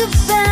a bad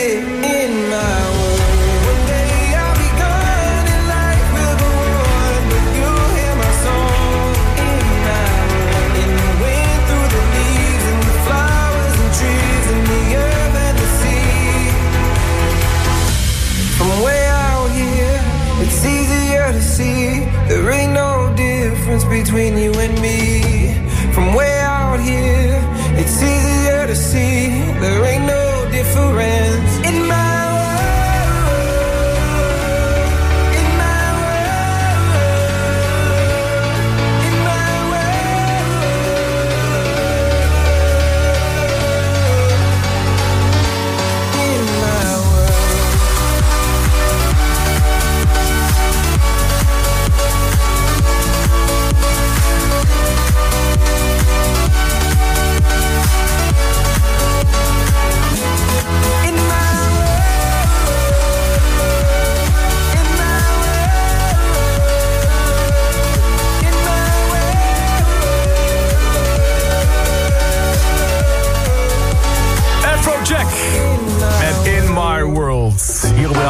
day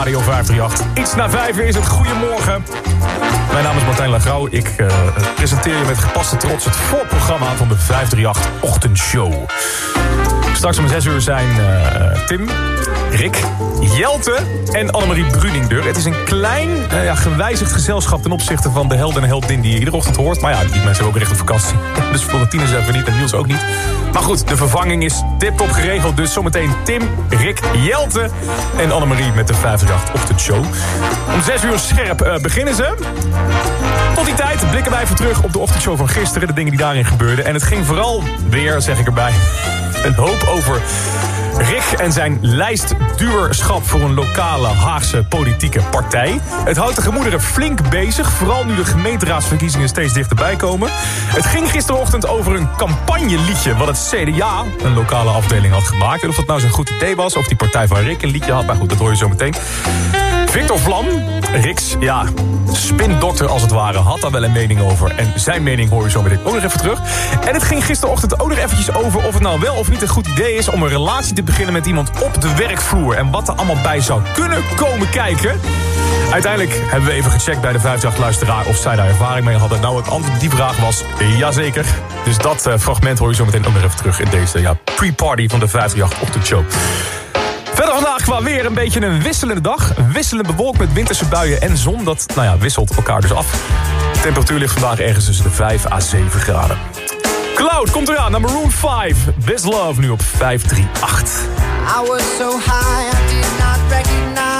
Radio 538. Iets na vijf uur is het Goedemorgen. Mijn naam is Martijn Lagrauw. Ik eh, presenteer je met gepaste trots het voorprogramma van de 538 Ochtendshow. Straks om 6 uur zijn eh, Tim, Rick, Jelte en Annemarie Bruningdeur. Het is een klein, eh, ja, gewijzigd gezelschap ten opzichte van de held en heldin die je iedere ochtend hoort. Maar ja, die mensen hebben ook recht op vakantie. Dus Valentine is even niet en Niels ook niet. Maar goed, de vervanging is tip-top geregeld. Dus zometeen Tim, Rick, Jelte en Annemarie met de 538 Ochtendshow. Om 6 uur scherp eh, beginnen ze. Tot die tijd blikken wij even terug op de ochtendshow van gisteren. De dingen die daarin gebeurden. En het ging vooral weer, zeg ik erbij, een hoop over Rick en zijn lijstduurschap voor een lokale Haagse politieke partij. Het houdt de gemoederen flink bezig, vooral nu de gemeenteraadsverkiezingen steeds dichterbij komen. Het ging gisterochtend over een campagneliedje wat het CDA, een lokale afdeling, had gemaakt. En of dat nou zo'n goed idee was, of die partij van Rick een liedje had, maar goed, dat hoor je zo meteen. Victor Vlam, Rix, ja, spindokter als het ware, had daar wel een mening over. En zijn mening hoor je zo meteen ook nog even terug. En het ging gisterochtend ook nog eventjes over of het nou wel of niet een goed idee is... om een relatie te beginnen met iemand op de werkvloer. En wat er allemaal bij zou kunnen komen kijken. Uiteindelijk hebben we even gecheckt bij de 58-luisteraar of zij daar ervaring mee hadden. Nou, het antwoord op die vraag was jazeker. Dus dat uh, fragment hoor je zo meteen ook nog even terug in deze ja, pre-party van de 58 ochtendshow. Verder vandaag qua weer een beetje een wisselende dag. Wisselend bewolkt met winterse buien en zon. Dat nou ja, wisselt elkaar dus af. De temperatuur ligt vandaag ergens tussen de 5 à 7 graden. Cloud komt eraan naar Maroon 5. This Love nu op 538. I so high, I did not recognize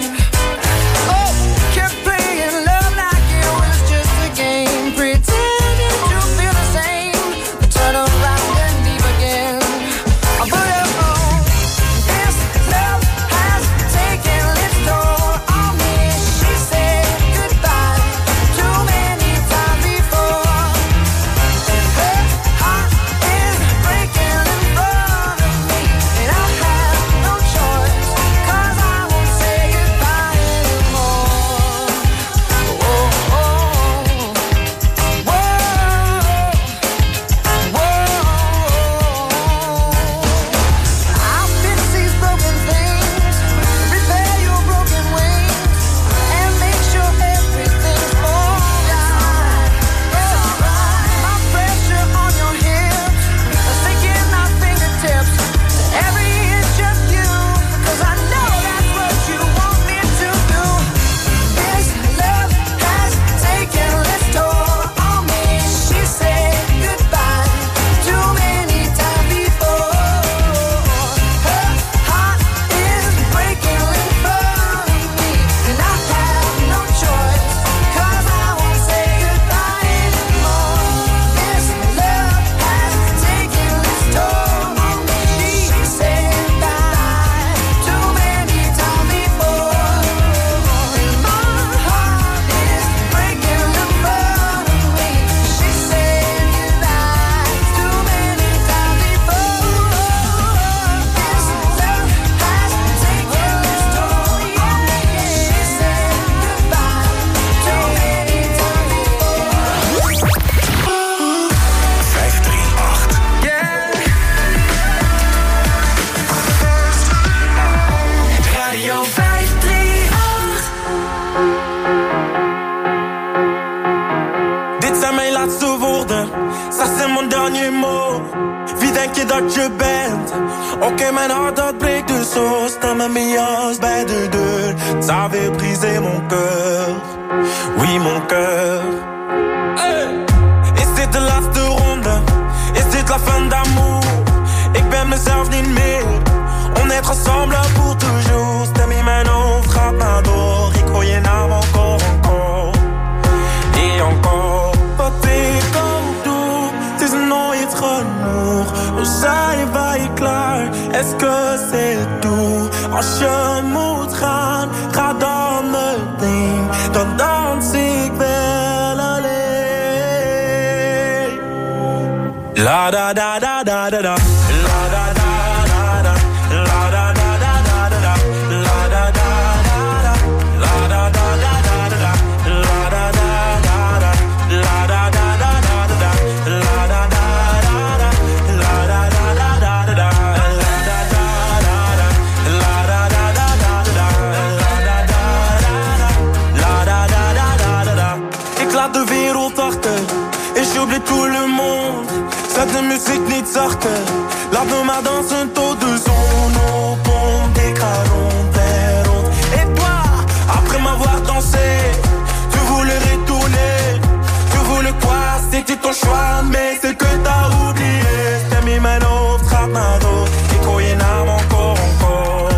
Ton choix, mais c'est que t'as oublié. Stem in mijn hoofd gaat naar dood. Ik hoor je naam encore, encore.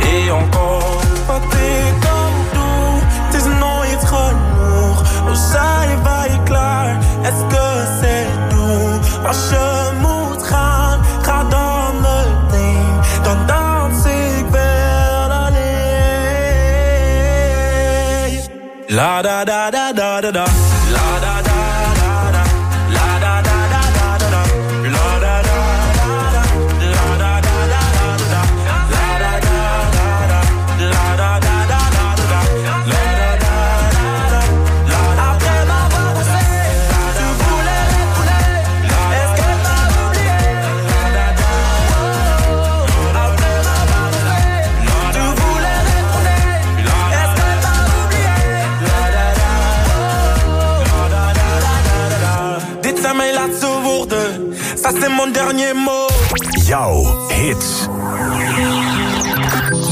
Et encore. Wat ik dan doe, het is nooit genoeg. Oh, zij waar je klaar, est-ce que c'est doux? Als je moet gaan, ga dan meteen. Dan dans ik wel alleen. La da da da da da da. C'est mon dernier mot. Jouw hits.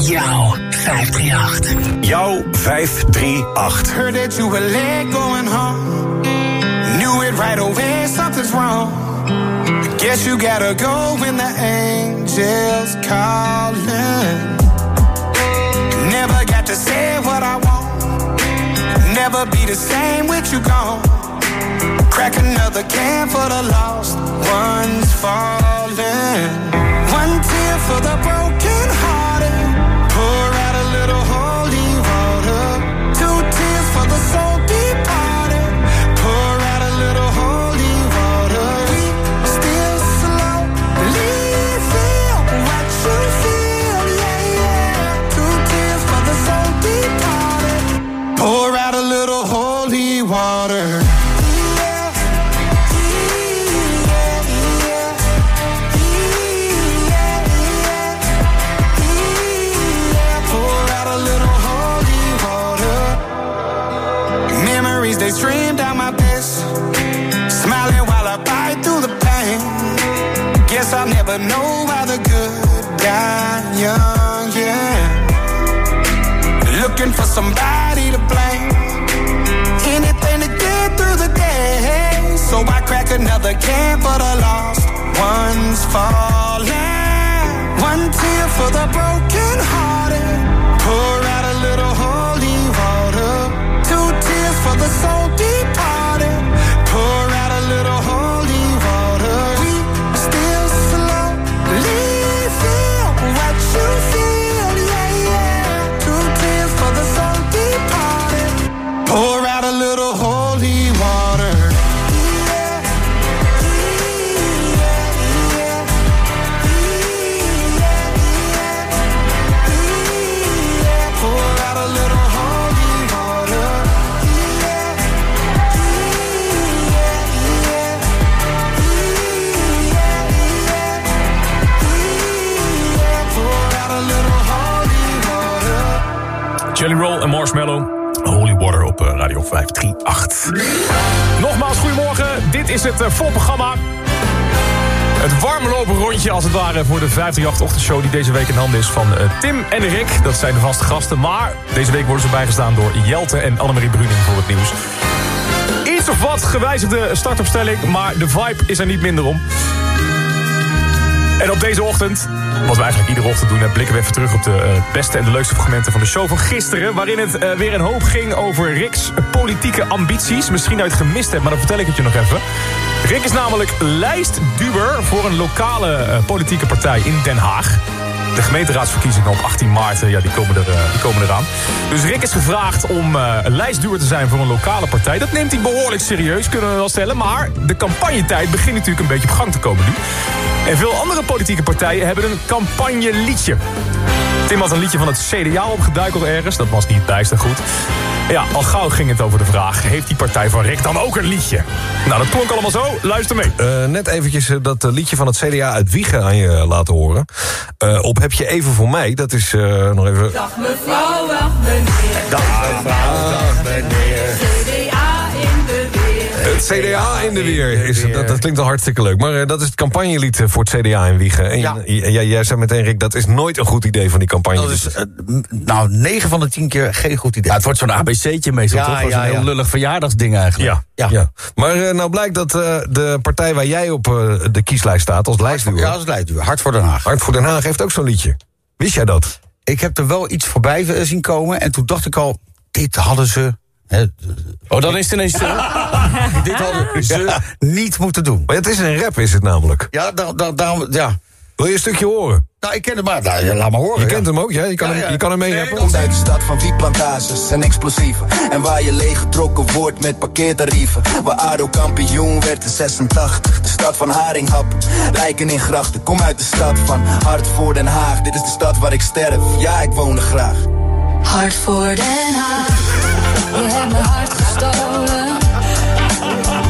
Jouw 538. Jouw 538. Heard that you were late going home. Knew it right away, something's wrong. Guess you gotta go when the angels calling. Never got to say what I want. Never be the same with you gone. Crack another can for the lost ones falling. One tear for the broken 538. Nogmaals, goedemorgen. Dit is het eh, voorprogramma. Het warme lopen rondje als het ware voor de 538-ochtendshow... die deze week in handen is van eh, Tim en Rick. Dat zijn de vaste gasten. Maar deze week worden ze bijgestaan door Jelte en Annemarie Bruning voor het nieuws. Iets of wat gewijzigde startopstelling, maar de vibe is er niet minder om. En op deze ochtend, wat we eigenlijk iedere ochtend doen... blikken we even terug op de eh, beste en de leukste fragmenten van de show van gisteren... waarin het eh, weer een hoop ging over Rick's politieke ambities. Misschien dat je het gemist hebt, maar dan vertel ik het je nog even. Rick is namelijk lijstduwer voor een lokale eh, politieke partij in Den Haag. De gemeenteraadsverkiezingen op 18 maart, eh, ja, die, komen er, eh, die komen eraan. Dus Rick is gevraagd om eh, lijstduwer te zijn voor een lokale partij. Dat neemt hij behoorlijk serieus, kunnen we wel stellen. Maar de campagnetijd begint natuurlijk een beetje op gang te komen nu. En veel andere politieke partijen hebben een campagneliedje. Tim had een liedje van het CDA opgeduikeld ergens. Dat was niet bijster goed. Ja, al gauw ging het over de vraag... heeft die partij van Rick dan ook een liedje? Nou, dat klonk allemaal zo. Luister mee. Eh, net eventjes eh, dat eh, liedje van het CDA uit Wiegen aan je laten horen. Eh, op Heb je even voor mij, dat is eh, nog even... Dag mevrouw, dag meneer. Dag mevrouw, dag meneer. Het CDA in de weer. Is, dat, dat klinkt al hartstikke leuk. Maar eh, dat is het campagnelied eh, voor het CDA in Wiegen. En Ja. jij, jij zei meteen, Rick, dat is nooit een goed idee van die campagne. Dat is, eh, nou, 9 van de 10 keer geen goed idee. Ja, het wordt zo'n ABC'tje meestal, Ja, toch? Ja, zo'n heel lullig verjaardagsding eigenlijk. Ja. ja. Maar nou blijkt dat de partij waar jij op de kieslijst staat als lijstduwer... Ja, is Leidduur. Hart voor Den Haag. Hart voor Den Haag heeft ook zo'n liedje. Wist jij dat? Ik heb er wel iets voorbij zien komen. En toen dacht ik al, dit hadden ze... Oh, dan is het ineens zo. dit hadden ze niet moeten doen. Maar het is een rap, is het namelijk. Ja, daar, daarom, ja. Wil je een stukje horen? Nou, ik ken hem maar. Nou, ja, laat maar horen. Je ja. kent hem ook, ja? Je kan, Ja, hem, ja. je kan hem mee rappen. de stad van wietplantages en explosieven. En waar je leeggetrokken wordt met parkeertarieven. Waar ADO kampioen werd in 86. De stad van Haringhap, lijken in grachten. Kom uit de stad van Hart voor Den Haag. Dit is de stad waar ik sterf, ja ik woon er graag. Hart voor Den Haag, je hebt mijn hart gestolen.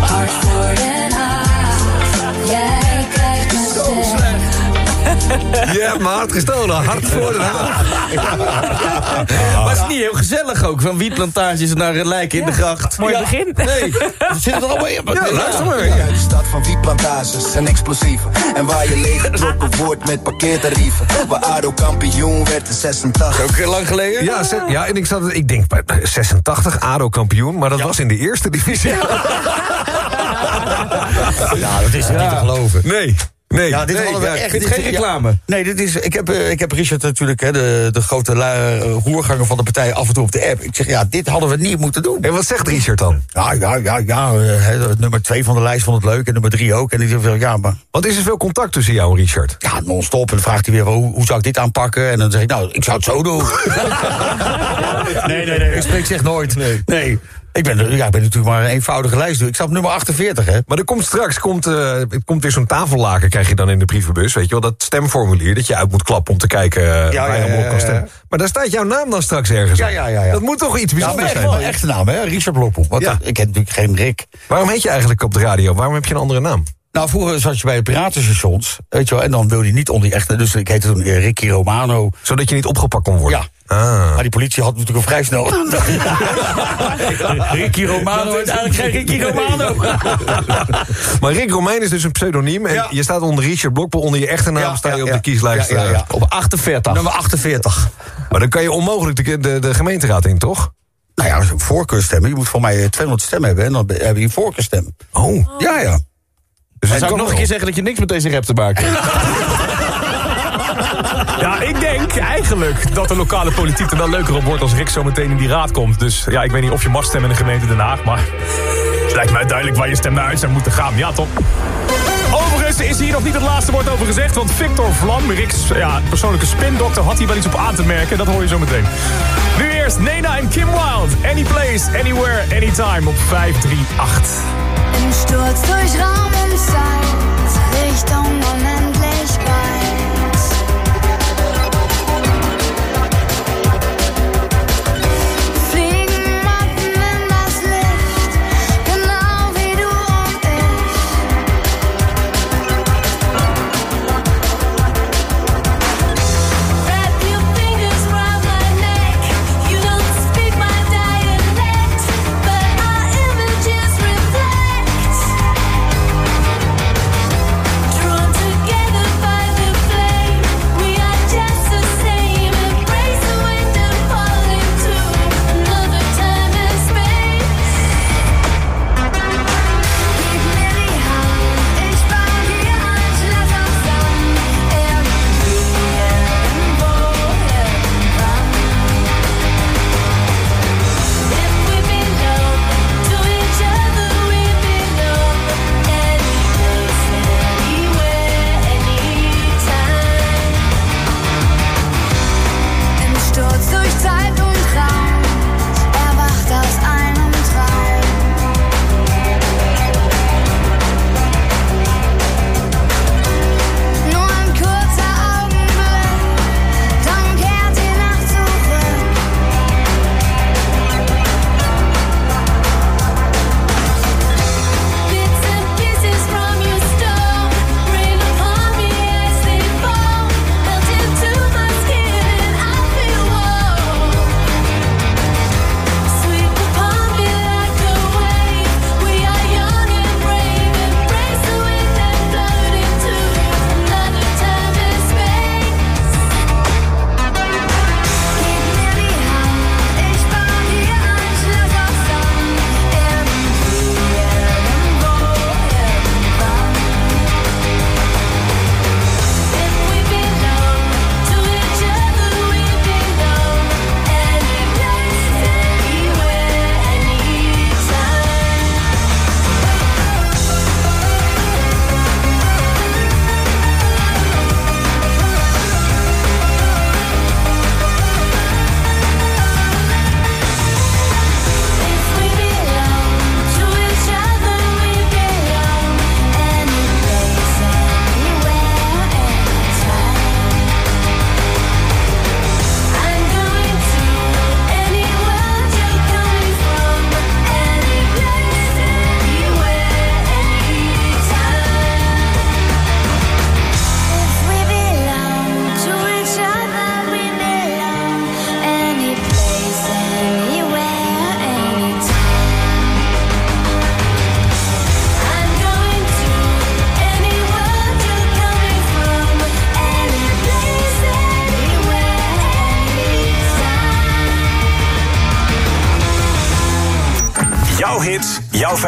Hart voor Den Je hebt mijn hart gestolen. Hart voor Den Haag. Maar het is niet heel gezellig ook. Van wietplantages naar een lijk in de gracht. Mooi begin. Nee. Er zit er allemaal in. Ja, luister maar. Ik uit de stad van wietplantages en explosieven. En waar je leeggetrokken wordt met parkeertarieven. Waar ADO kampioen werd in 86. Ook heel lang geleden? Ja, ja, en ik, zat, ik denk bij 86, ADO kampioen, maar dat was in de eerste divisie. Ja, dat is niet te geloven. Nee, nee. Ja, dit nee, hadden we ja, echt. dit- geen ja. reclame. nee, dit is. Ik heb, eh, ik heb Richard natuurlijk, hè, de, de grote eh, roerganger van de partij, af en toe op de app. Ik zeg, ja, dit hadden we niet moeten doen. En wat zegt Richard dan? Ja, ja, ja, ja. eh, hè, nummer twee van de lijst vond het leuk en nummer drie ook. En ik zeg, ja, maar Want is er veel contact tussen jou en Richard? ja, non-stop. En dan vraagt hij weer, hoe, hoe zou ik dit aanpakken? En dan zeg ik, nou, ik zou het zo doen. nee, nee, nee. Ik spreek zeg nooit. Nee. Ik, ben, ja, ik ben natuurlijk maar een eenvoudige lijst. Ik sta op nummer 48, hè. Maar er komt straks komt, eh, komt weer zo'n tafellaken, krijg je dan in de brievenbus. Weet je wel, dat stemformulier dat je uit moet klappen om te kijken eh, waar je ja, allemaal op ja, kan ja. stemmen. Maar daar staat jouw naam dan straks ergens Ja, ja, ja, ja. Dat moet toch iets Ja, bijzonders zijn? wel echte naam, hè? Richard Bloppel. Want Ja. ik ken natuurlijk geen Rick. Waarom heet je eigenlijk op de radio? Waarom heb je een andere naam? Nou, vroeger zat je bij de piratenstations, weet je wel, en dan wilde je niet onder die echte. Dus ik heette toen eh, Ricky Romano. Zodat je niet opgepakt kon worden? Ja. Ah. Maar die politie had natuurlijk al vrij snel. Ricky Romano is eigenlijk geen Ricky Romano. Maar Rick Romein is dus een pseudoniem. En Ja. je staat onder Richard Blokpel. Onder je echte naam Ja, sta je ja, op ja. de kieslijst. Ja, ja, eh. ja. Op 48. Nummer 48. Maar dan kan je onmogelijk de, de, de gemeenteraad in, toch? Nou ja, dat is een voorkeurstemmen. Je moet voor mij eh, 200 stemmen hebben en dan heb je een voorkeurstem. Oh. Ja, ja. Dus Dan dat zou ik nog een keer zeggen dat je niks met deze rap te maken hebt. Ja, ik denk eigenlijk dat de lokale politiek er wel leuker op wordt als Rick zo meteen in die raad komt. Dus ja, ik weet niet of je mag stemmen in de gemeente Den Haag, maar het lijkt mij duidelijk waar je stem naar uit zou moeten gaan. Ja, toch? Overigens is hier nog niet het laatste woord over gezegd, want Victor Vlam, Rick's ja, persoonlijke spindokter, had hier wel iets op aan te merken. Dat hoor je zo meteen. Nu eerst Nena en Kim Wilde. Any place, anywhere, anytime op 538. Im Sturz durch Raum und Zeit, Richtung Unendlichkeit.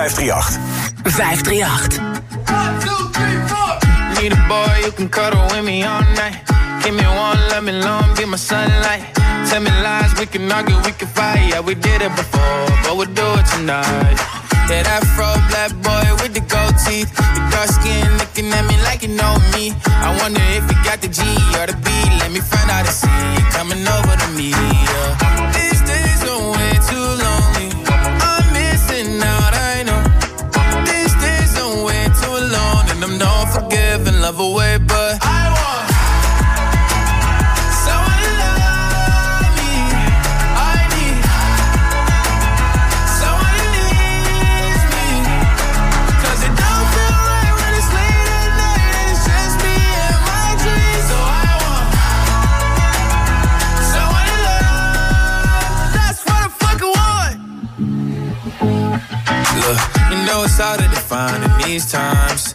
538. 538. One, two, three, four. Need a boy you can cuddle with me all night. Give me one, let me long, be my sunlight. Tell me lies, we can argue, we can fight. Yeah, we did it before, but we'll do it tonight. Yeah, that fro black boy with the gold teeth. The dark skin looking at me like you know me. I wonder if you got the G or the B. Let me find out and see you coming over to me. Yeah. These days are way too lonely love away, but I want someone to love me. I need someone who needs me. 'Cause it don't feel right when it's late at night and it's just me and my dreams. So I want someone to love. That's what I fucking want. Look, you know it's hard to define in these times,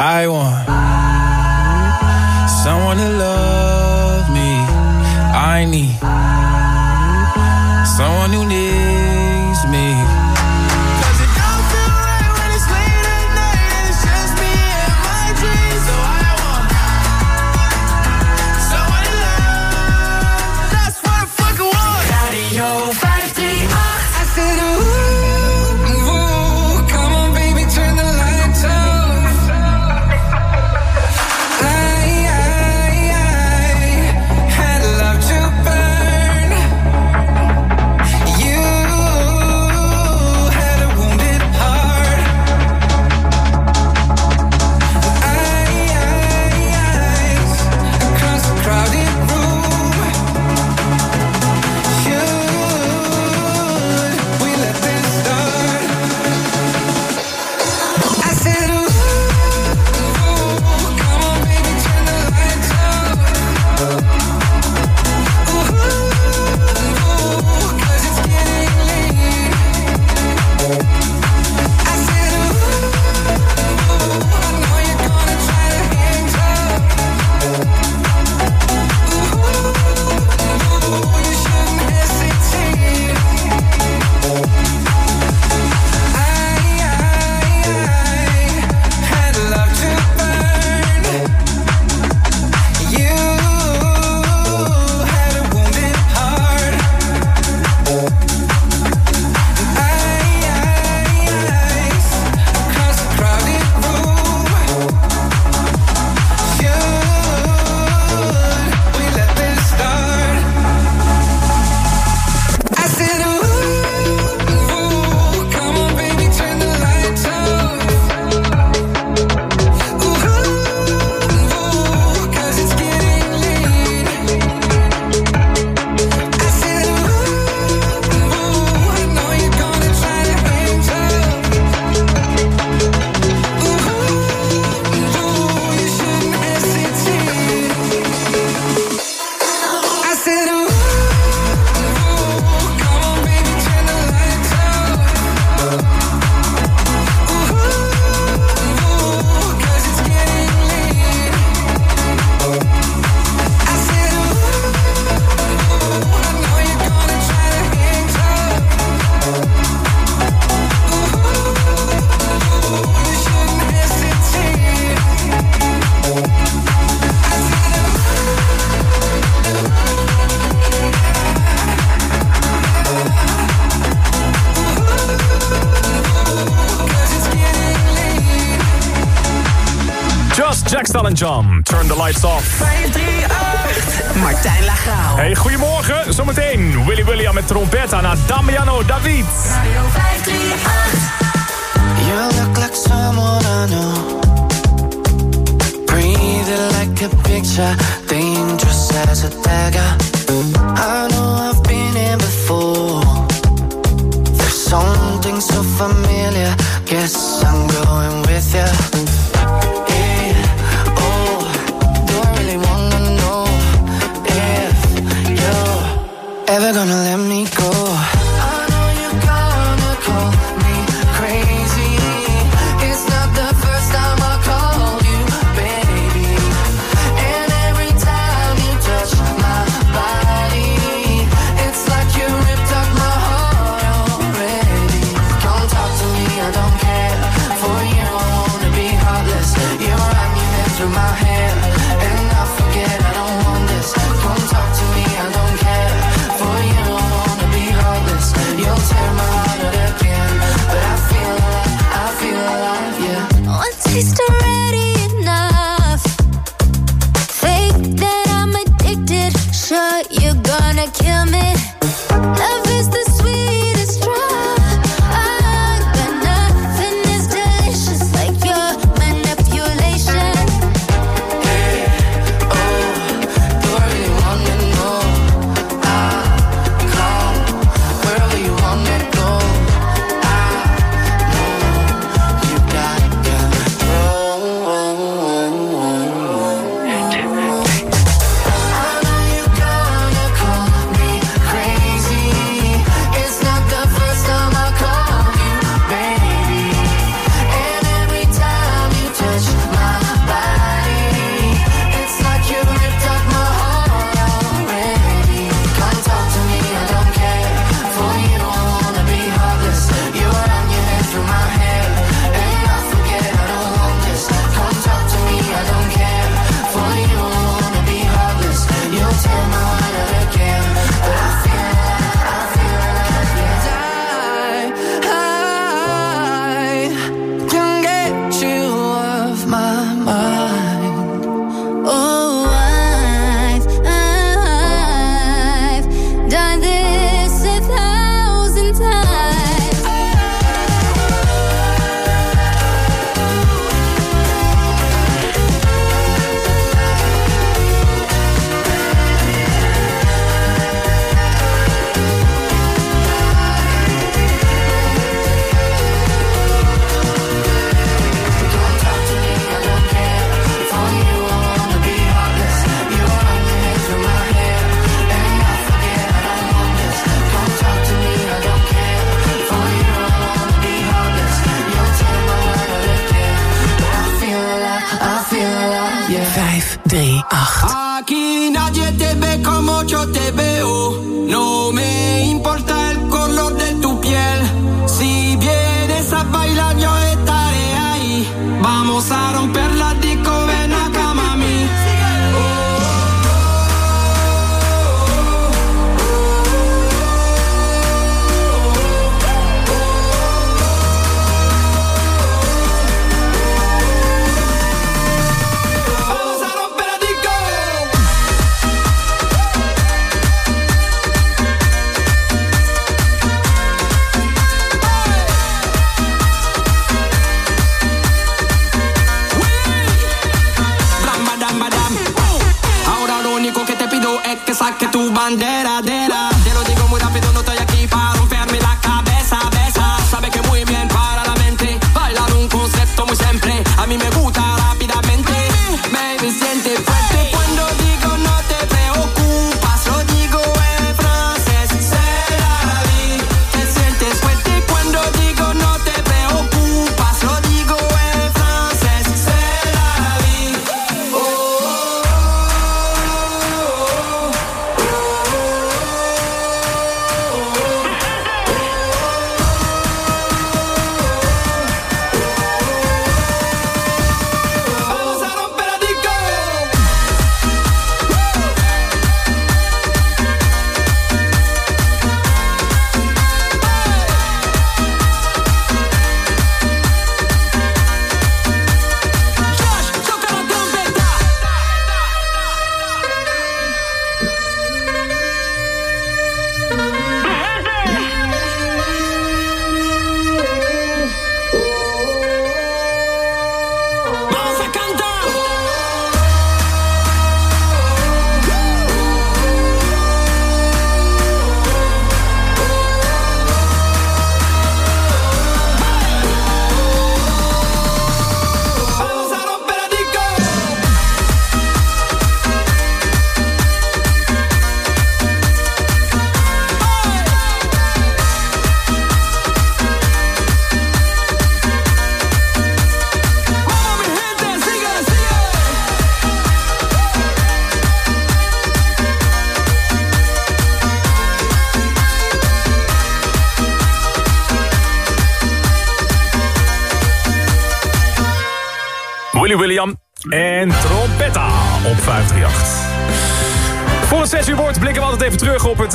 I want someone to love me. I need someone who needs John, Turn the Lights Off. 538, Martijn Lagraal. Hey, goedemorgen. Zometeen Willy William met trompetta naar Damiano David. Radio 538. You look like someone I know. Breathing like a picture, dangerous as a dagger.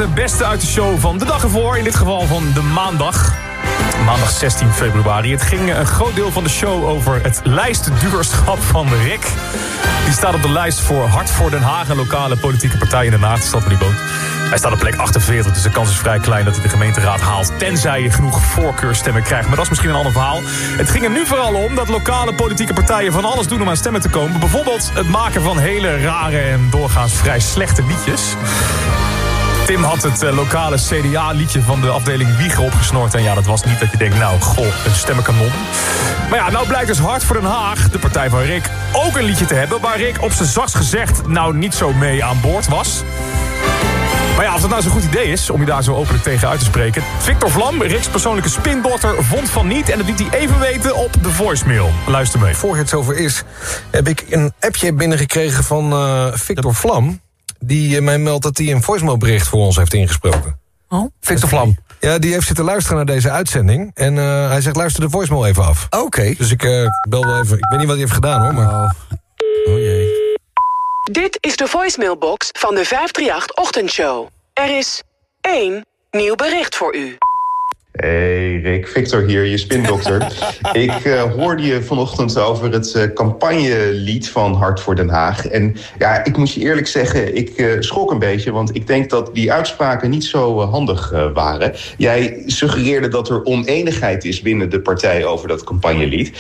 Het beste uit de show van de dag ervoor. In dit geval van de maandag. Maandag 16 februari. Het ging een groot deel van de show over het lijstduurschap van Rick. Die staat op de lijst voor Hart voor Den Haag... een lokale politieke partij in Den Haag, de stad waar die woont. Hij staat op plek 48, dus de kans is vrij klein dat hij de gemeenteraad haalt... tenzij je genoeg voorkeurstemmen krijgt. Maar dat is misschien een ander verhaal. Het ging er nu vooral om dat lokale politieke partijen van alles doen om aan stemmen te komen. Bijvoorbeeld het maken van hele rare en doorgaans vrij slechte liedjes. Tim had het eh, lokale CDA-liedje van de afdeling Wiegen opgesnort. En ja, dat was niet dat je denkt, nou, goh, een stemmenkanon. Maar ja, nou blijkt dus Hart voor Den Haag, de partij van Rick... ook een liedje te hebben waar Rick op zijn zachtst gezegd... nou niet zo mee aan boord was. Maar ja, of dat nou zo'n goed idee is om je daar zo openlijk tegen uit te spreken... Victor Vlam, Rick's persoonlijke spindotter, vond van niet... en dat liet hij even weten op de voicemail. Luister mee. Voor het zover is, heb ik een appje binnengekregen van eh, Victor Vlam... die eh, mij meldt dat hij een voicemailbericht voor ons heeft ingesproken. Oh? Victor Vlam. Ja, die heeft zitten luisteren naar deze uitzending. En eh, hij zegt, luister de voicemail even af. Oké. Dus ik eh, bel wel even. Ik weet niet wat hij heeft gedaan hoor, maar... Oh. oh jee. Dit is de voicemailbox van de 538-ochtendshow. Er is één nieuw bericht voor u. Hey Rick, Victor hier, je spindokter. ik eh, hoorde je vanochtend over het eh, campagnelied van Hart voor Den Haag. En ja, ik moet je eerlijk zeggen, ik eh, schrok een beetje... want ik denk dat die uitspraken niet zo handig waren. Jij suggereerde dat er oneenigheid is binnen de partij over dat campagnelied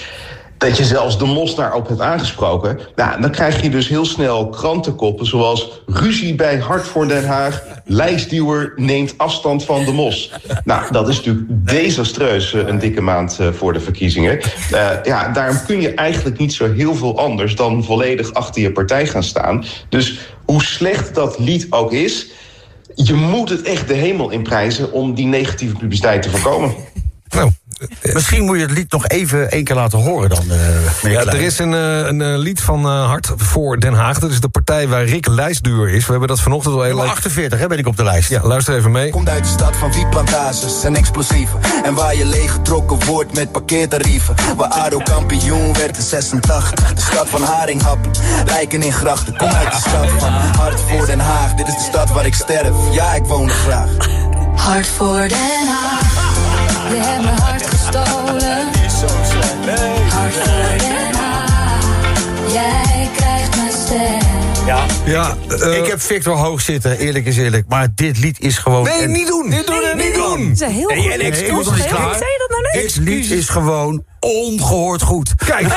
dat je zelfs de mos daarop hebt aangesproken... Nou, dan krijg je dus heel snel krantenkoppen zoals... ruzie bij Hart voor Den Haag, lijstduwer neemt afstand van de mos. Nou, dat is natuurlijk desastreus eh, een dikke maand eh, voor de verkiezingen. Eh, ja, daarom kun je eigenlijk niet zo heel veel anders... dan volledig achter je partij gaan staan. Dus hoe slecht dat lied ook is... je moet het echt de hemel inprijzen om die negatieve publiciteit te voorkomen. Misschien moet je het lied nog even één keer laten horen dan, eh ja, er is een, eh, een eh, lied van eh, Hart voor Den Haag. Dat is de partij waar Rick lijstduur is. We hebben dat vanochtend al heel Nummer erg... 48 hè, ben ik op de lijst. Ja, luister even mee. Komt uit de stad van wietplantages en explosieven. En waar je leeggetrokken wordt met parkeertarieven. Waar ADO kampioen werd in 86. De stad van Haringhappen, lijken in grachten. Kom uit de stad van Hart voor Den Haag. Dit is de stad waar ik sterf. Ja, ik woon er graag. Hart voor Den Haag. Je hebt Ja. Eh, ik heb Victor hoog zitten, eerlijk is eerlijk. Maar dit lied is gewoon... Nee, niet doen! Niet doen, niet doen! Dat is een heel Nee, goed en klaar. Zei je dat nou net? Lied is gewoon ongehoord goed. Kijk,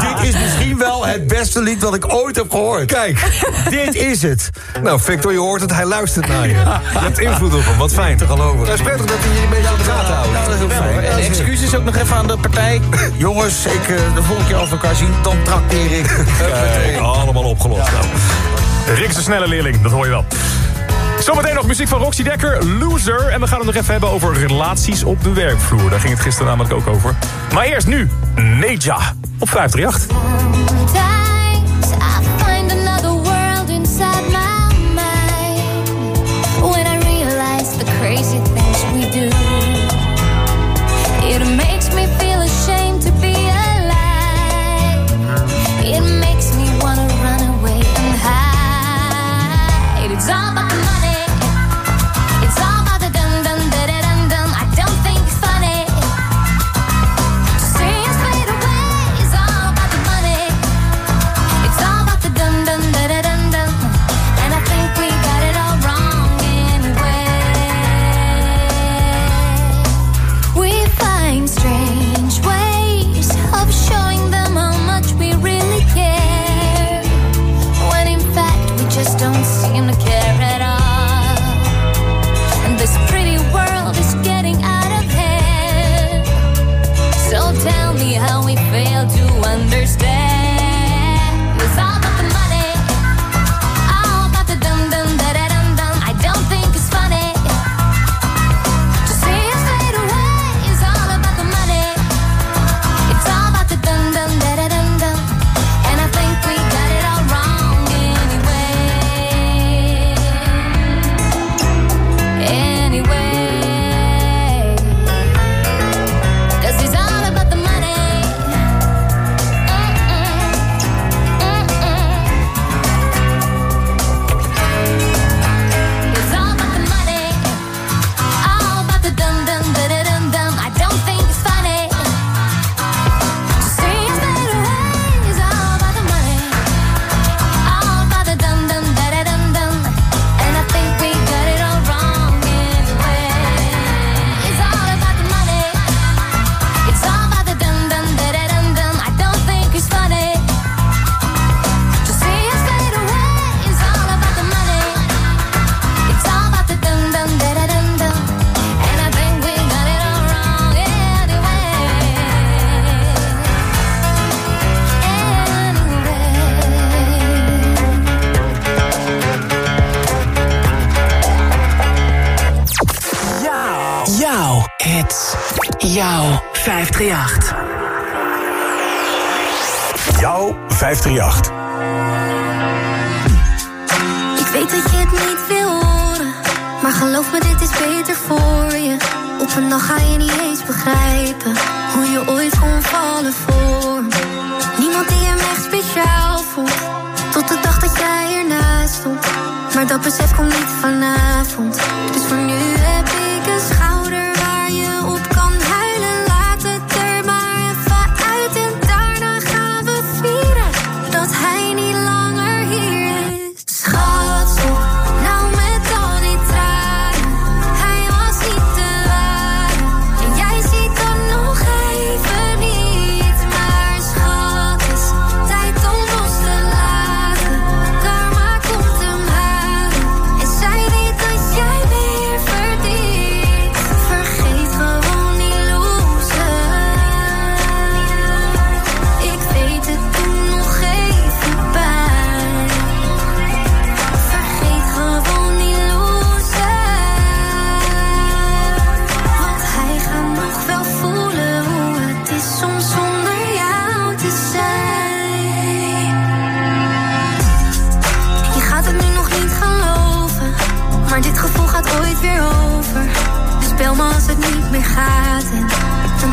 Dit is misschien wel het beste lied wat ik ooit heb gehoord. kijk. Dit is het. Nou, Victor, je hoort het, hij luistert naar je. Je hebt invloed op hem, wat fijn. Te geloven. Het is prettig dat hij je een beetje aan de gaten houdt. Nou, dat is heel fijn. En de excuses ook nog even aan de partij. Jongens, ik, eh, de volgende keer als we elkaar zien, dan trakteer ik. Kijk, allemaal opgelost. Nou. Rick is een snelle leerling, dat hoor je wel. Zometeen nog muziek van Roxy Dekker, Loser. En we gaan het nog even hebben over relaties op de werkvloer. Daar ging het gisteren namelijk ook over. Maar eerst nu, Neja op 538. Jouw 538. Ik weet dat je het niet wil horen, maar geloof me, dit is beter voor je. Op een dag ga je niet eens begrijpen hoe je ooit kon vallen voor. Niemand die hem echt speciaal voelt, tot de dag dat jij ernaast stond. Maar dat besef komt niet vanavond, dus voor nu heb ik een schouder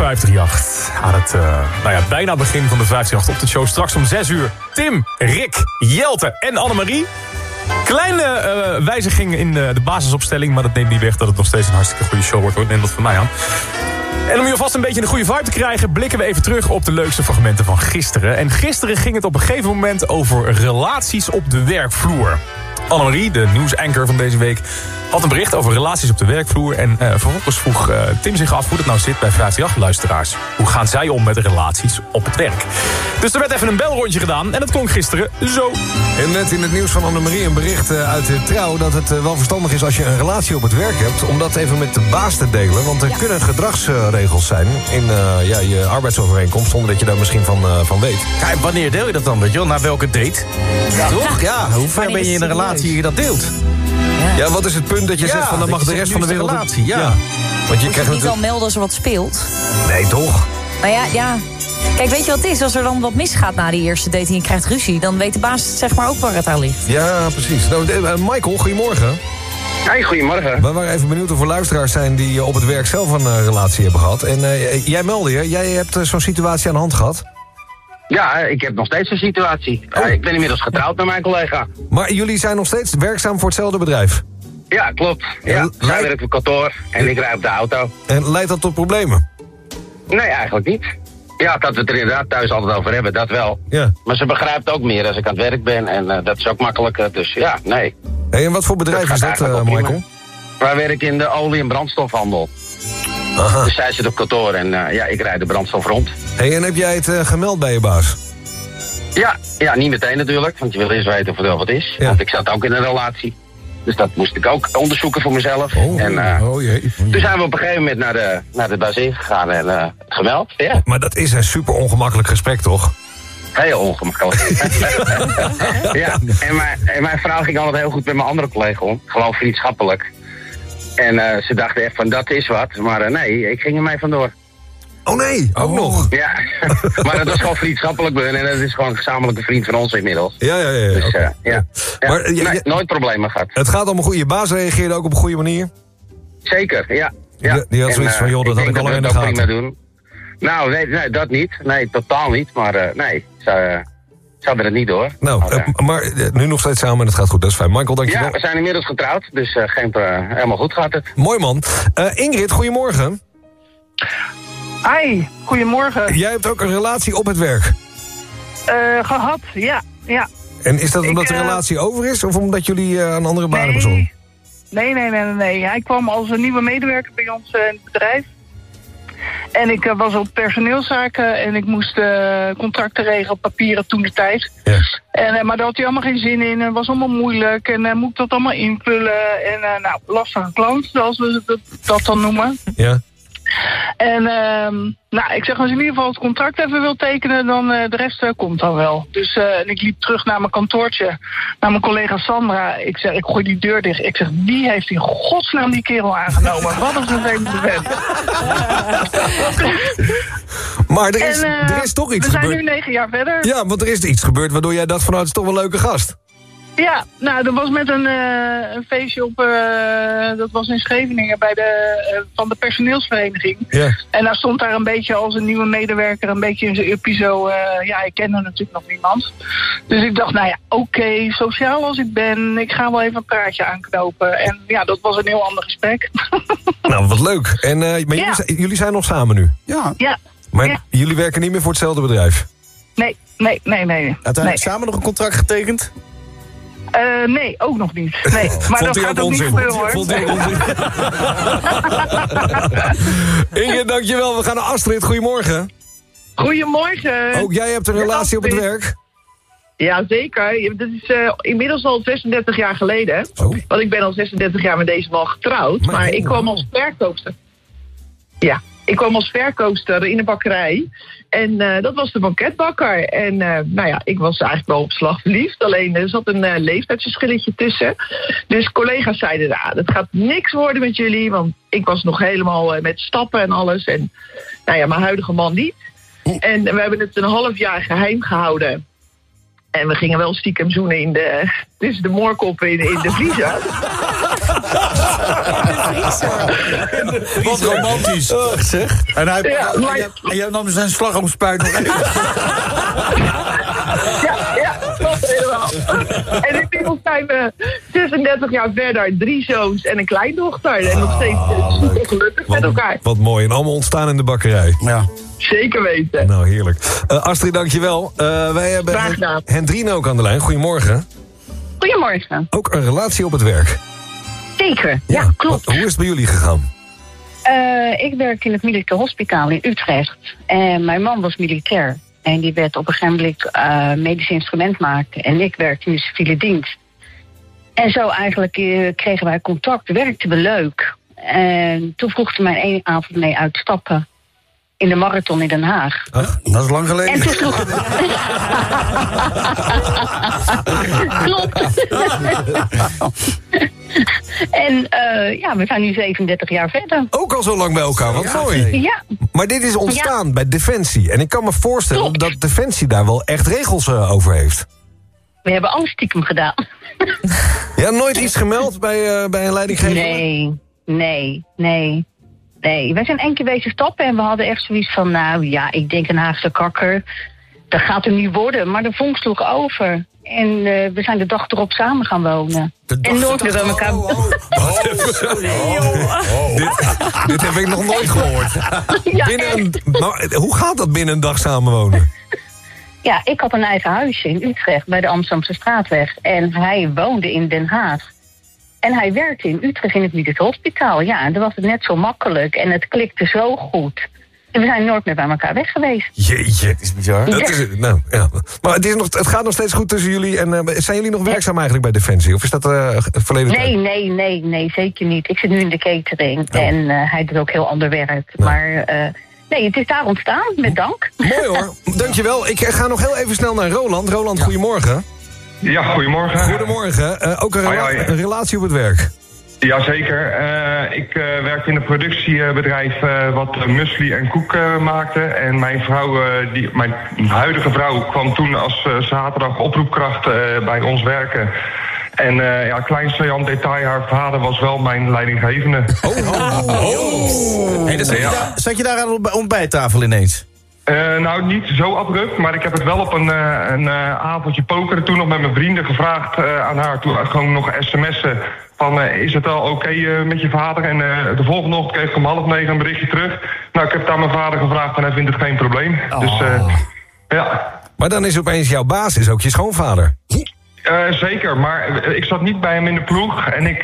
538. Aan het eh, nou ja, bijna begin van de 538 op de show. Straks om 6 uur Tim, Rick, Jelte en Annemarie. Kleine eh, wijziging in de, de basisopstelling. Maar dat neemt niet weg dat het nog steeds een hartstikke goede show wordt. Hoor. Neem dat van mij aan. En om je alvast een beetje een goede vibe te krijgen... blikken we even terug op de leukste fragmenten van gisteren. En gisteren ging het op een gegeven moment over relaties op de werkvloer. Annemarie, de nieuwsanchor van deze week... had een bericht over relaties op de werkvloer. En eh, vervolgens vroeg eh, Tim zich af hoe het nou zit bij 58-luisteraars. Hoe gaan zij om met relaties op het werk? Dus er werd even een belrondje gedaan en dat klonk gisteren zo. En net in het nieuws van Annemarie een bericht eh, uit de trouw... dat het wel verstandig is als je een relatie op het werk hebt... om dat even met de baas te delen. Want er kunnen gedragsregels zijn in eh, ja, je arbeidsovereenkomst... zonder dat je daar misschien van, eh, van weet. Ja, en wanneer deel je dat dan, weet je wel? Naar welke date? Toch? Ja, hoe ver ben je in een relatie je dat deelt? Ja, wat is het punt dat je Ja, zegt van dan mag de rest van de wereld... relatie, ja. Want je Moet je krijgt niet al natuurlijk... melden als er wat speelt? Nee, toch? Nou ja, ja. Kijk, weet je wat het is? Als er dan wat misgaat na die eerste date en je krijgt ruzie... dan weet de baas zeg maar ook waar het aan ligt. Ja, precies. Nou, eh, Michael, goedemorgen. Hey, goedemorgen. We waren even benieuwd of er luisteraars zijn die eh, op het werk zelf een eh, relatie hebben gehad. En eh, jij meldde je, jij hebt zo'n situatie aan de hand gehad. Ja, ik heb nog steeds een situatie. Ja, ik ben inmiddels getrouwd met mijn collega. Maar jullie zijn nog steeds werkzaam voor hetzelfde bedrijf. Ja, klopt. Ja, zij lijkt- werkt op kantoor en ik rijd op de auto. En leidt dat tot problemen? Nee, eigenlijk niet. Ja, dat we het er inderdaad thuis altijd over hebben, dat wel. Ja. Maar ze begrijpt ook meer als ik aan het werk ben en eh, dat is ook makkelijker. Dus ja, nee. Hey, en wat voor bedrijf Dat is dat, wel Michael? Wij werken in de olie- en brandstofhandel. Aha. Dus zij zit op kantoor en eh, ja, ik rijd de brandstof rond. Hey, en heb jij het eh, gemeld bij je baas? Ja, ja, niet meteen natuurlijk, want je wil eerst weten of er wel wat is. Ja. Want ik zat ook in een relatie. Dus dat moest ik ook onderzoeken voor mezelf. Oh, en, eh, oh jee. Toen zijn we op een gegeven moment naar de, naar de bazin gegaan en het gemeld. Ja, Maar dat is een super ongemakkelijk gesprek, toch? heel ongemakkelijk. ja, en mijn, en mijn vrouw ging altijd heel goed met mijn andere collega om. Gewoon vriendschappelijk. En eh, ze dachten echt van dat is wat. Maar eh, nee, ik ging ermee vandoor. Oh nee, ook nog. Ja, maar dat was gewoon vriendschappelijk en dat is gewoon een gezamenlijke vriend van ons inmiddels. Ja, ja, ja. ja. Dus oké. eh, ja. ja. Maar, je- Nee, je- nooit problemen gehad. Het gaat allemaal goed. Je baas reageerde ook op een goede manier. Zeker, ja. ja. Die- die had En, zoiets van, joh, dat ik had ik al in de gaten. prima doen. Nou, nee, nee, dat niet. Nee, totaal niet. Maar eh, nee, ze, ze hadden het niet door. Nou, Maar, eh, maar eh, nu nog steeds samen en het gaat goed. Dat is fijn. Michael, dankjewel. ja, we zijn inmiddels getrouwd, dus eh, geen, eh, helemaal goed gaat het. Mooi man. Eh, Ingrid, goedemorgen. Hi, goedemorgen. Jij hebt ook een relatie op het werk. Eh, gehad, ja. ja. En is dat Ik, omdat de relatie over is of omdat jullie eh, een andere baan hebben gezocht? Nee, nee, nee, nee, nee. Hij kwam als een nieuwe medewerker bij ons in het bedrijf. En ik eh, was op personeelszaken en ik moest eh, contracten regelen, papieren toen de tijd. En, eh, maar daar had hij allemaal geen zin in. Het was allemaal moeilijk. En uh, moet ik dat allemaal invullen. En eh, nou, lastige klant, zoals we dat, dat dan noemen. Ja. En ehm, nou, ik zeg, als je in ieder geval het contract even wil tekenen, dan eh, de rest eh, komt dan wel. Dus eh, en ik liep terug naar mijn kantoortje, naar mijn collega Sandra. Ik zeg, ik gooi die deur dicht. Ik zeg, wie heeft in godsnaam die kerel aangenomen? Wat een vervelende vent. Maar er is, En, er is toch iets We zijn gebeurd. nu negen jaar verder. Ja, want er is iets gebeurd waardoor jij dacht van nou, het is toch wel een leuke gast. Ja, nou, dat was met een, eh, een feestje op, eh, dat was in Scheveningen bij de, eh, van de personeelsvereniging. Ja. En daar stond daar een beetje als een nieuwe medewerker, een beetje in zijn uppie zo, eh, ja, ik kende natuurlijk nog niemand. Dus ik dacht, nou ja, oké, sociaal als ik ben, ik ga wel even een praatje aanknopen. En ja, dat was een heel ander gesprek. Nou, wat leuk. En, eh, maar jullie, zijn- jullie zijn nog samen nu? Ja. ja, Maar Ja. jullie werken niet meer voor hetzelfde bedrijf? nee, nee, nee, nee. Uiteindelijk nee. samen nog een contract getekend? Eh, nee, ook nog niet. Nee, maar Vond dat gaat ook ook niet onzin? gebeuren hoor. Vond onzin? Ingrid, dankjewel. We gaan naar Astrid. Goedemorgen. Goedemorgen. Ook jij hebt een relatie op het werk? Ja, zeker. Dat is eh, inmiddels al 36 jaar geleden. Oh. Want ik ben al 36 jaar met deze man getrouwd. Maar, ik kwam als verkoopster. Ja, ik kwam als verkoopster in een bakkerij. En eh, dat was de banketbakker. En eh, nou ja, ik was eigenlijk wel op slag verliefd. Alleen er zat een eh, leeftijdsverschilletje tussen. Dus collega's zeiden, nou, dat gaat niks worden met jullie. Want ik was nog helemaal met stappen en alles. En nou ja, mijn huidige man niet. En we hebben het een half jaar geheim gehouden. En we gingen wel stiekem zoenen in de, tussen de moorkoppen in, in de vriezer. Wat romantisch. Oh, zeg. En hij, Ja, maar- en jij- en jij nam zijn slagroomspuit nog even. ja, ja, klopt helemaal. En inmiddels zijn we 36 jaar verder, drie zoons en een kleindochter. En nog steeds eh, super gelukkig met elkaar. Wat mooi. En allemaal ontstaan in de bakkerij. Ja. Zeker weten. Nou, heerlijk. Eh, Astrid, dankjewel. Eh wij hebben Graag gedaan. Hendrine ook aan de lijn. Goedemorgen. Goedemorgen. Ook een relatie op het werk. Zeker, ja, klopt. Wat- hoe is het bij jullie gegaan? Eh, ik werk in het militair hospitaal in Utrecht. En mijn man was militair. En die werd op een gegeven moment eh, medisch instrumentmaker. En ik werkte in de civiele dienst. En zo eigenlijk eh, kregen wij contact, werkten we leuk. En toen vroeg hij mij één avond mee uit te stappen. In de marathon in Den Haag. Dat is lang geleden. En toen sloeg Klopt. en eh, ja, we zijn nu 37 jaar verder. Ook al zo lang bij elkaar, wat mooi. Ja, Maar dit is ontstaan bij Defensie. En ik kan me voorstellen dat Defensie daar wel echt regels eh, over heeft. we hebben alles stiekem gedaan. Ja, nooit iets gemeld bij, eh, bij een leidinggevende? Nee, nee, nee. Nee, wij zijn één keer wezen stappen en we hadden echt zoiets van... nou ja, ik denk een Haagse kakker, dat gaat er niet worden. Maar de vonk sloeg over. En eh, we zijn de dag erop samen gaan wonen. en nooit meer bij elkaar... Dit, dit heb ik nog nooit gehoord. binnen een, maar, hoe gaat dat binnen een dag samenwonen? Ja, ik had een eigen huisje in Utrecht bij de Amsterdamse straatweg. En hij woonde in Den Haag. En hij werkte in Utrecht in het militair hospitaal. Ja, en dan was het net zo makkelijk en het klikte zo goed. En we zijn nooit meer bij elkaar weg geweest. Jeetje. Dat is bizar. Dat is, nou, ja. Maar het, is nog, het gaat nog steeds goed tussen jullie. En, eh, zijn jullie nog werkzaam eigenlijk bij Defensie? Of is dat eh verleden tijd? Nee, nee, nee, nee, zeker niet. Ik zit nu in de catering en eh, hij doet ook heel ander werk. Maar eh, nee, het is daar ontstaan, met dank. Mooi hoor. Dankjewel. Ik eh, ga nog heel even snel naar Roland. Roland, goedemorgen. Ja, goedemorgen. Goedemorgen. Eh, ook een, Hoi, rela- hoi. een relatie op het werk. Jazeker. Eh ik eh, werkte in een productiebedrijf eh, wat muesli en koek eh, maakte. En mijn vrouw, die, mijn huidige vrouw, kwam toen als eh, zaterdag oproepkracht eh, bij ons werken. En eh ja, klein saillant detail, haar vader was wel mijn leidinggevende. Oh. Hey, dan zat, je Ja. daar, zat je daar aan de ontbijttafel ineens? Eh, nou, niet zo abrupt, maar ik heb het wel op een, eh, een eh, avondje pokeren toen nog met mijn vrienden gevraagd aan haar. Toen gewoon nog sms'en van is het al oké met je vader? En de volgende ochtend kreeg ik om half negen een berichtje terug. Nou, ik heb het aan mijn vader gevraagd en hij vindt het geen probleem. Dus eh, ja, Maar dan is opeens jouw baas is ook je schoonvader. Zeker, maar ik zat niet bij hem in de ploeg en ik,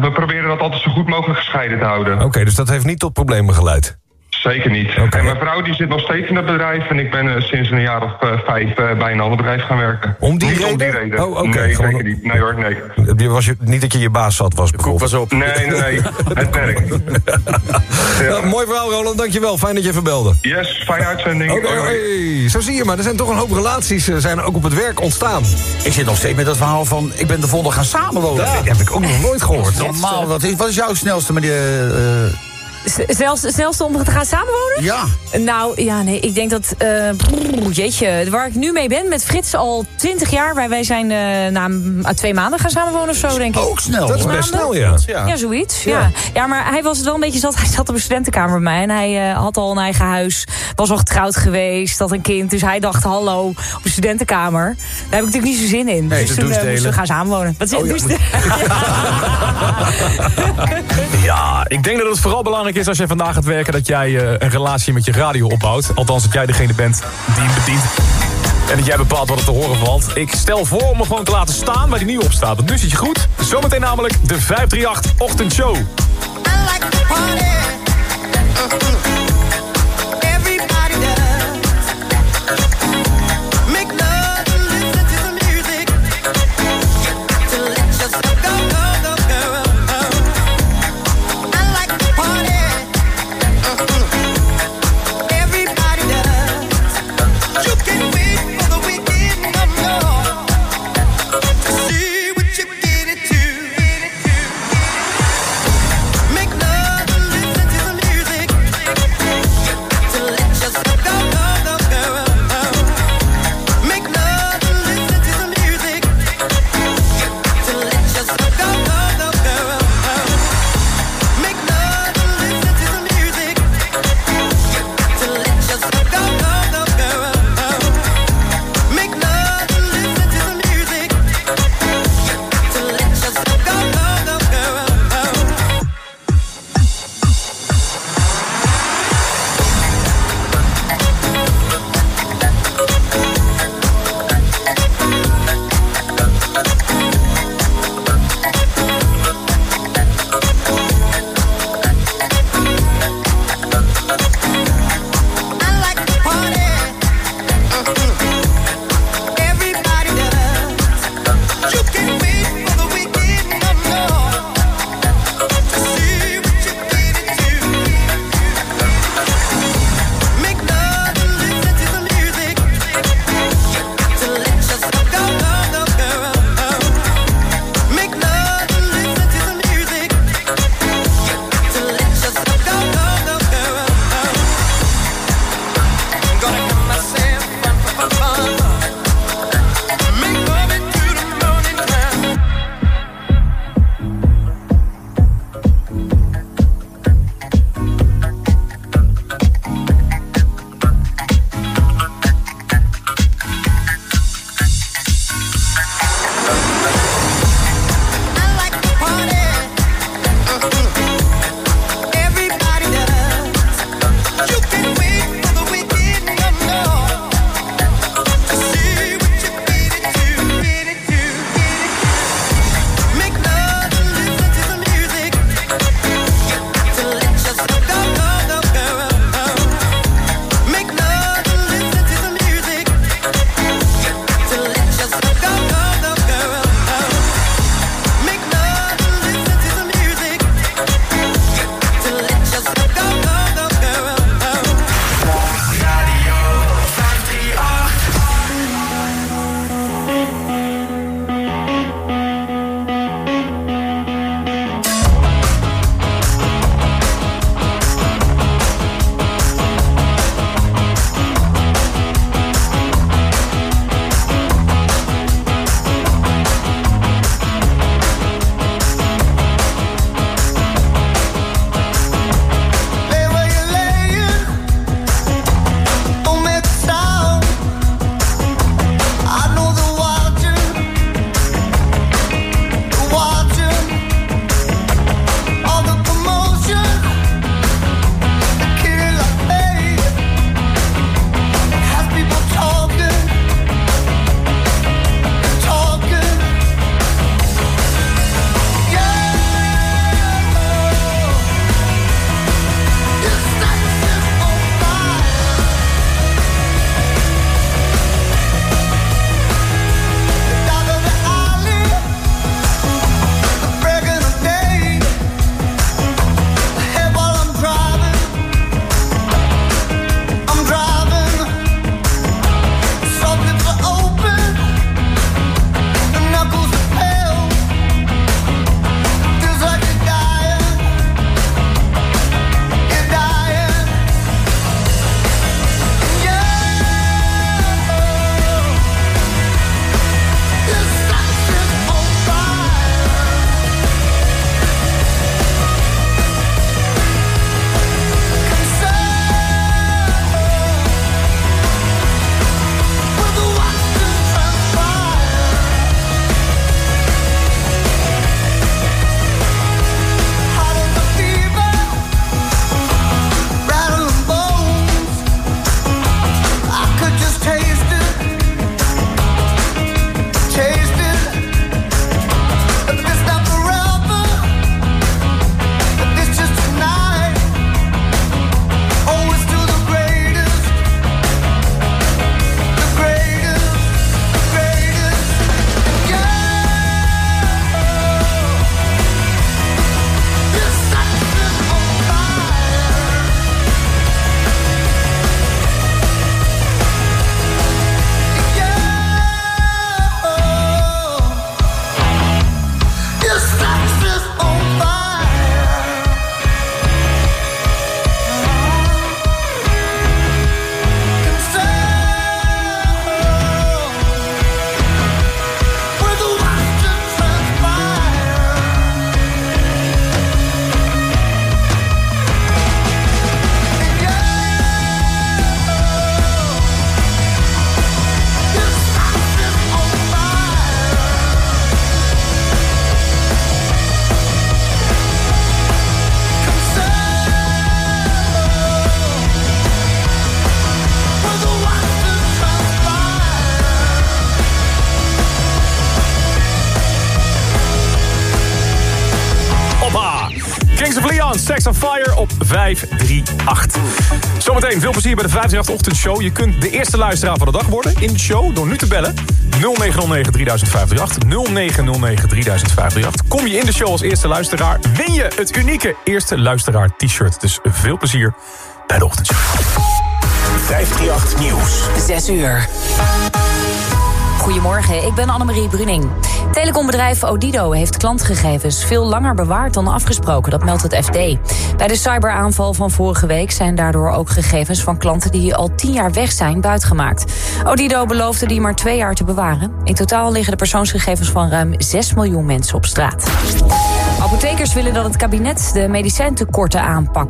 we proberen dat altijd zo goed mogelijk gescheiden te houden. Oké, dus dat heeft niet tot problemen geleid. Zeker niet. En mijn vrouw die zit nog steeds in het bedrijf en ik ben eh, sinds een jaar of eh, vijf eh, bij een ander bedrijf gaan werken. Om die niet reden? Om die reden. Oh, oké, Nee, gewoon- zeker niet. Nee hoor, nee. Was je, niet dat je je baas zat was bijvoorbeeld. was op. Nee, nee, nee. het werkt. Ja, mooi verhaal, Roland. Dankjewel. Fijn dat je even belde. Yes, fijne uitzending. Hey, zo zie je maar. Er zijn toch een hoop relaties eh, zijn ook op het werk ontstaan. Ik zit nog steeds met dat verhaal van... ik ben de volgende gaan samenwonen. Dat heb ik ook nog nooit gehoord. Normaal, wat is, wat is jouw snelste manier... Zelfs, zelfs om te gaan samenwonen? Ja. Nou, ja, nee, ik denk dat... eh, brrr, jeetje, waar ik nu mee ben met Frits al 20 jaar. Wij, wij zijn eh, na een- twee maanden gaan samenwonen of zo, denk ik. Ook snel, Dat is best snel, ja. Ja, Ja. zoiets. Ja. Ja. Ja. maar hij was het wel een beetje zat. Hij zat op een studentenkamer bij mij. En hij eh, had al een eigen huis. Was al getrouwd geweest. Had een kind. Dus hij dacht, hallo, op een studentenkamer. Daar heb ik natuurlijk niet zo zin in. Nee, dus toen moesten we gaan samenwonen. Wat Oh, is ja. douche Ja, ik denk dat het vooral belangrijk is als jij vandaag gaat werken... dat jij eh, een relatie met je radio opbouwt. Althans, dat jij degene bent die hem bedient. En dat jij bepaalt wat er te horen valt. Ik stel voor om hem gewoon te laten staan waar hij nu op staat. Want nu zit je goed. Zometeen namelijk de 538 Ochtendshow. Everybody veel plezier bij de 538 Ochtendshow. Je kunt de eerste luisteraar van de dag worden in de show door nu te bellen. 0909 3058. 0909 3058. Kom je in de show als eerste luisteraar, win je het unieke eerste luisteraar t-shirt. Dus veel plezier bij de Ochtendshow. 538 Nieuws. 6 uur. Goedemorgen, ik ben Annemarie Bruning. Telecombedrijf Odido heeft klantgegevens veel langer bewaard dan afgesproken, dat meldt het FD. Bij de cyberaanval van vorige week zijn daardoor ook gegevens van klanten die al tien jaar weg zijn buitgemaakt. Odido beloofde die maar twee jaar te bewaren. In totaal liggen de persoonsgegevens van ruim 6 miljoen mensen op straat. Apothekers willen dat het kabinet de medicijntekorten aanpakt.